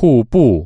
瀑布。